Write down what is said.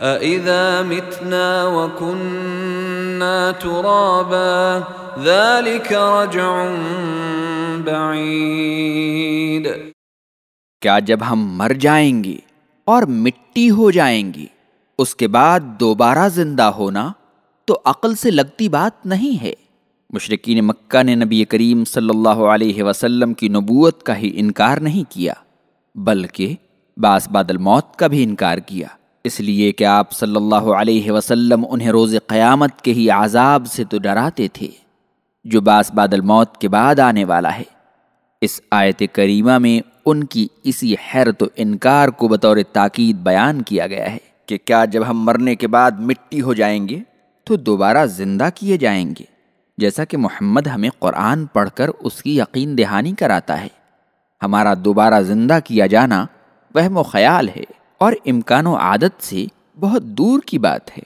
أَإِذَا مِتْنَا وَكُنَّا تُرَابًا ذَلِكَ رَجْعٌ بَعِيدٌ۔ کیا جب ہم مر جائیں گے اور مٹی ہو جائیں گے اس کے بعد دوبارہ زندہ ہونا تو عقل سے لگتی بات نہیں ہے۔ مشرقین مکہ نے نبی کریم صلی اللہ علیہ وسلم کی نبوت کا ہی انکار نہیں کیا، بلکہ باس بادل موت کا بھی انکار کیا۔ اس لیے کہ آپ صلی اللہ علیہ وسلم انہیں روز قیامت کے ہی عذاب سے تو ڈراتے تھے، جو باس بادل موت کے بعد آنے والا ہے۔ اس آیت کریمہ میں ان کی اسی حیرت و انکار کو بطور تاکید بیان کیا گیا ہے کہ کیا جب ہم مرنے کے بعد مٹی ہو جائیں گے تو دوبارہ زندہ کیے جائیں گے، جیسا کہ محمد ہمیں قرآن پڑھ کر اس کی یقین دہانی کراتا ہے۔ ہمارا دوبارہ زندہ کیا جانا وہم و خیال ہے۔ اور امکان و عادت سے بہت دور کی بات ہے۔